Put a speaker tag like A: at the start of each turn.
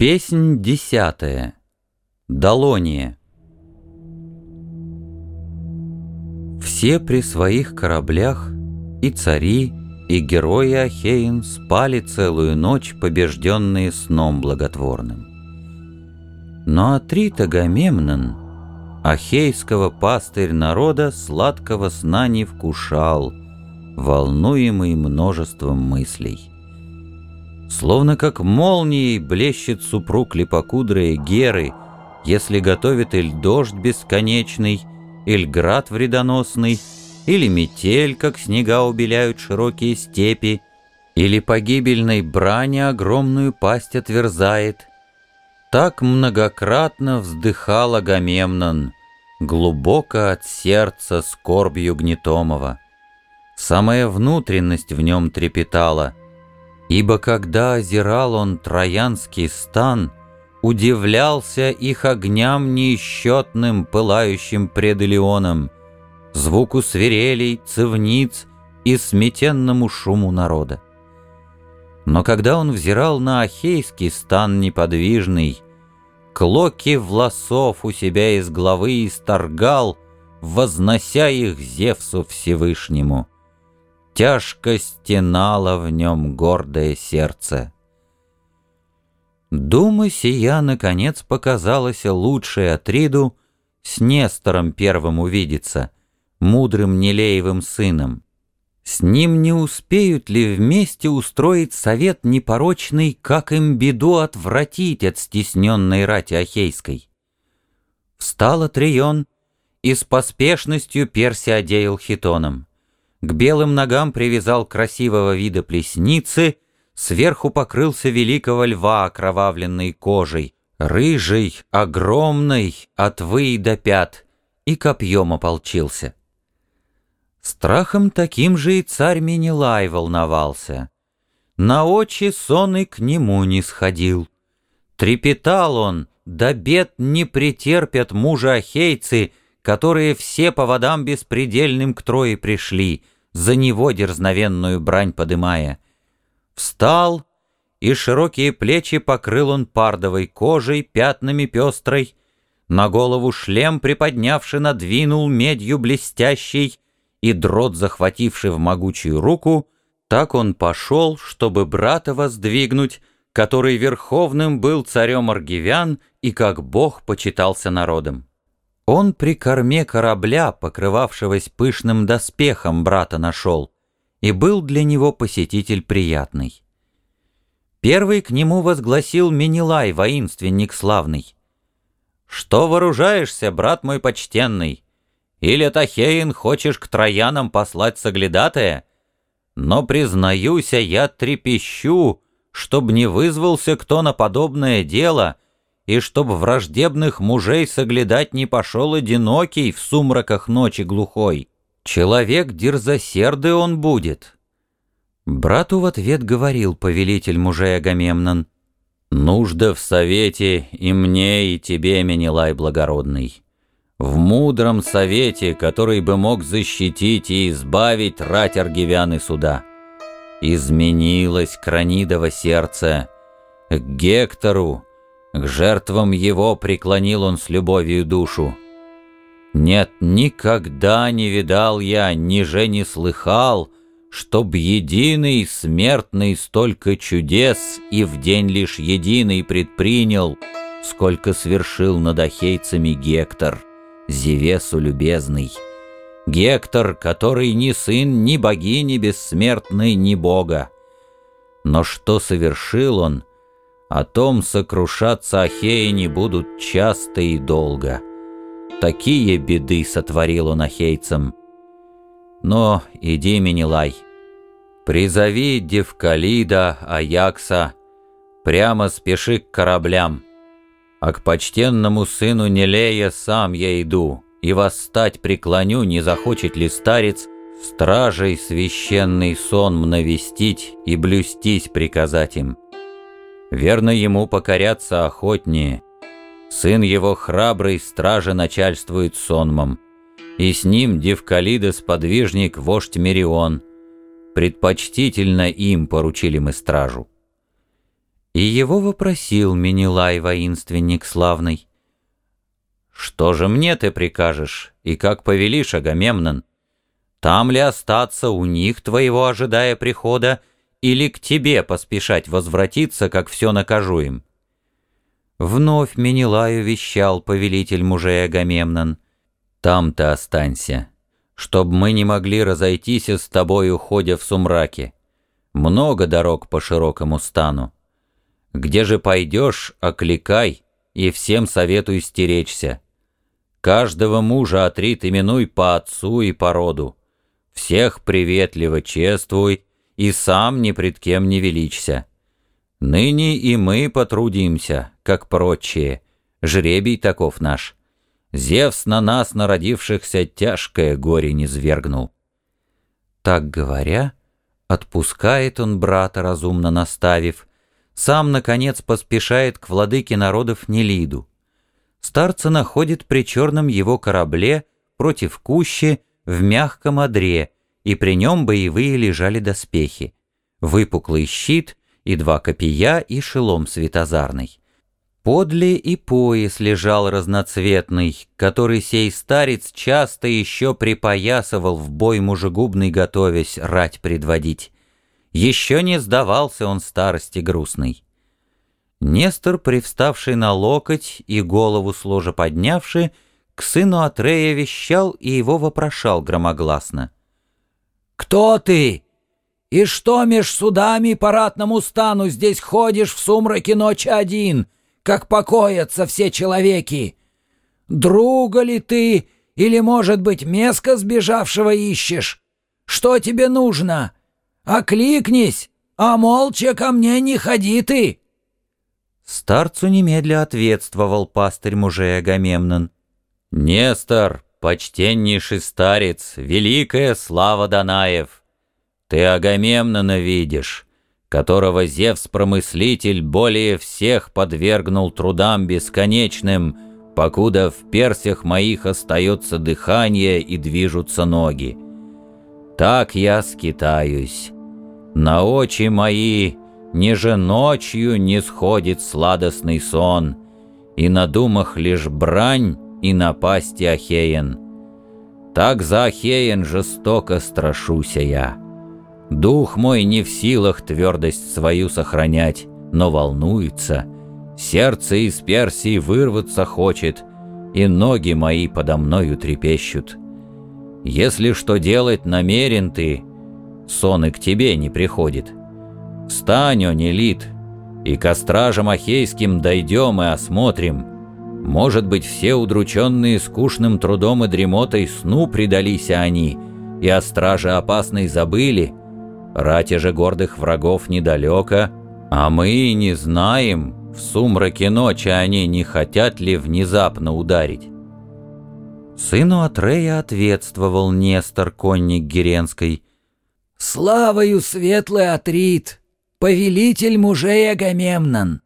A: Песнь десятая. Долония. Все при своих кораблях, и цари, и герои Ахеин спали целую ночь, побежденные сном благотворным. Но Атрит Агамемнон, ахейского пастырь народа, сладкого сна не вкушал, волнуемый множеством мыслей. Словно как молнией блещет супруг липокудрые Геры, Если готовит иль дождь бесконечный, Иль град вредоносный, Или метель, как снега убеляют широкие степи, Или погибельной брани огромную пасть отверзает. Так многократно вздыхал Агамемнон, Глубоко от сердца скорбью гнетомого. Самая внутренность в нем трепетала — Ибо когда озирал он троянский стан, Удивлялся их огням неисчетным, Пылающим пред Илионом, Звуку свирелей, цивниц И сметенному шуму народа. Но когда он взирал на Ахейский стан неподвижный, Клоки власов у себя из главы исторгал, Вознося их Зевсу Всевышнему — Тяжко стенало в нем гордое сердце. Дума сия, наконец, показалась лучшей Атриду с Нестором первым увидеться, мудрым Нелеевым сыном. С ним не успеют ли вместе устроить совет непорочный, как им беду отвратить от стесненной рати Ахейской? Встал Трион и с поспешностью Перси одеял хитоном к белым ногам привязал красивого вида плесницы, сверху покрылся великого льва окровавленной кожей, рыжий, огромный, от вы до пят, и копьем ополчился. Страхом таким же и царь Менелай волновался. На очи сон и к нему не сходил. Трепетал он, да бед не претерпят мужа ахейцы, которые все по водам беспредельным к Трое пришли, за него дерзновенную брань подымая. Встал, и широкие плечи покрыл он пардовой кожей, пятнами пестрой, на голову шлем приподнявши надвинул медью блестящей, и дрот захвативший в могучую руку, так он пошел, чтобы брата воздвигнуть, который верховным был царем аргивян и как бог почитался народом. Он при корме корабля, покрывавшегося пышным доспехом, брата нашел, и был для него посетитель приятный. Первый к нему возгласил Менелай, воинственник славный. «Что вооружаешься, брат мой почтенный? Или Тахеин хочешь к троянам послать соглядатая? Но, признаюся, я трепещу, чтоб не вызвался кто на подобное дело — и чтоб враждебных мужей соглядать не пошел одинокий в сумраках ночи глухой. Человек дерзосердый он будет. Брату в ответ говорил повелитель мужей Агамемнон, «Нужда в совете и мне, и тебе, Менелай благородный. В мудром совете, который бы мог защитить и избавить рать аргивян и суда. Изменилось кранидово сердце. К Гектору, к жертвам его преклонил он с любовью душу. Нет, никогда не видал я, ниже не слыхал, Чтоб единый смертный столько чудес И в день лишь единый предпринял, Сколько свершил над ахейцами Гектор, Зевесу любезный. Гектор, который ни сын ни богини бессмертной, ни бога. Но что совершил он, о том сокрушаться Ахеи не будут часто и долго. Такие беды сотворил он ахейцам. Но иди, Менелай, призови Девкалида, Аякса, прямо спеши к кораблям, а к почтенному сыну Нелея сам я иду, и восстать преклоню, не захочет ли старец стражей священный сон навестить и блюстись приказать им. Верно ему покоряться охотнее. Сын его храбрый страже начальствует сонмом, и с ним Девкалидос подвижник вождь Мерион. Предпочтительно им поручили мы стражу. И его вопросил Менелай, воинственник славный. «Что же мне ты прикажешь, и как повелишь, Агамемнон? Там ли остаться у них, твоего ожидая прихода, или к тебе поспешать возвратиться, как все накажу им?» Вновь Менелаю вещал повелитель мужей Агамемнон. «Там ты останься, чтоб мы не могли разойтись с тобой, уходя в сумраке. Много дорог по широкому стану. Где же пойдешь, окликай, и всем советуй стеречься. Каждого мужа отрит именуй по отцу и по роду. Всех приветливо чествуй, и сам ни пред кем не величься. Ныне и мы потрудимся, как прочие. Жребий таков наш. Зевс на нас, народившихся, тяжкое горе не свергнул. Так говоря, отпускает он брата, разумно наставив, сам, наконец, поспешает к владыке народов Нелиду. Старца находит при черном его корабле против кущи в мягком одре, и при нем боевые лежали доспехи, выпуклый щит и два копия и шелом светозарный. Подле и пояс лежал разноцветный, который сей старец часто еще припоясывал в бой мужегубный, готовясь рать предводить. Еще не сдавался он старости грустной. Нестор, привставший на локоть и голову сложа поднявши, к сыну Атрея вещал и его вопрошал громогласно.
B: «Кто ты? И что меж судами по ратному стану здесь ходишь в сумраке ночи один, как покоятся все человеки? Друга ли ты, или, может быть, меска сбежавшего ищешь? Что тебе нужно?» «Окликнись, а молча ко мне не ходи ты!»
A: Старцу немедля ответствовал пастырь мужей Агамемнон. «Нестор, почтеннейший старец, великая слава Данаев! Ты Агамемнона видишь, которого Зевс-промыслитель более всех подвергнул трудам бесконечным, покуда в персях моих остается дыхание и движутся ноги. Так я скитаюсь». На очи мои ниже ночью не сходит сладостный сон, И на думах лишь брань и напасти Ахеен. Так за Ахеен жестоко страшуся я. Дух мой не в силах твердость свою сохранять, но волнуется. Сердце из Персии вырваться хочет, и ноги мои подо мною трепещут. Если что делать намерен ты, сон и к тебе не приходит. Встань, о Нелит, и к стражам Ахейским дойдем и осмотрим. Может быть, все удрученные скучным трудом и дремотой сну предались они, и о страже опасной забыли. Рати же гордых врагов недалеко, а мы не знаем, в сумраке ночи они не хотят ли внезапно ударить. Сыну Атрея ответствовал Нестор, конник Геренской,
B: Славою светлый Атрит, повелитель мужей Агамемнон!